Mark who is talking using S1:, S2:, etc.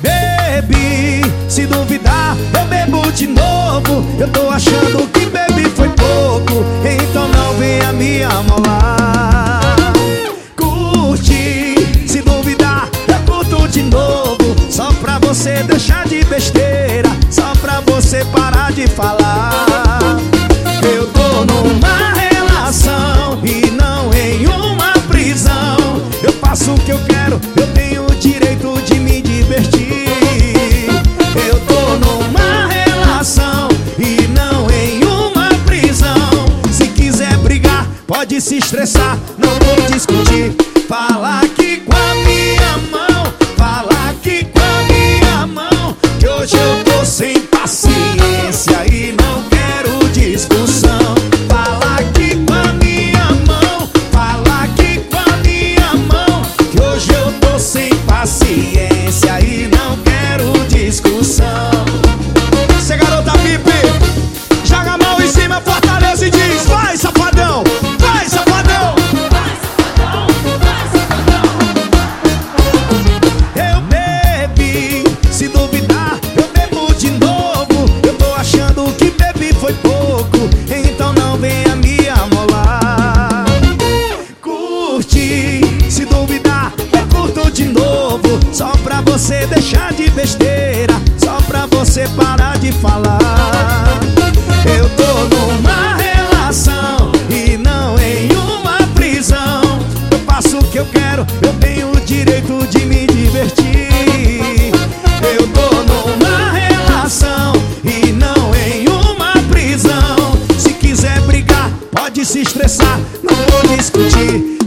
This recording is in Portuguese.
S1: Baby, se duvidar, eu bebo de novo. Eu tô achando que baby foi pouco, então não venha me amolar. Curte, se duvidar, eu curto de novo. Só pra você deixar de besteira, só pra você parar de falar. Faço o que eu quero, eu tenho o direito de me divertir. Eu tô numa relação e não em uma prisão. Se quiser brigar, pode se estressar, não vou discutir. Discussão. Você parar de falar. Eu tô numa relação e não em uma prisão. Eu faço o que eu quero, eu tenho o direito de me divertir. Eu tô numa relação e não em uma prisão. Se quiser brigar, pode se estressar, não vou discutir.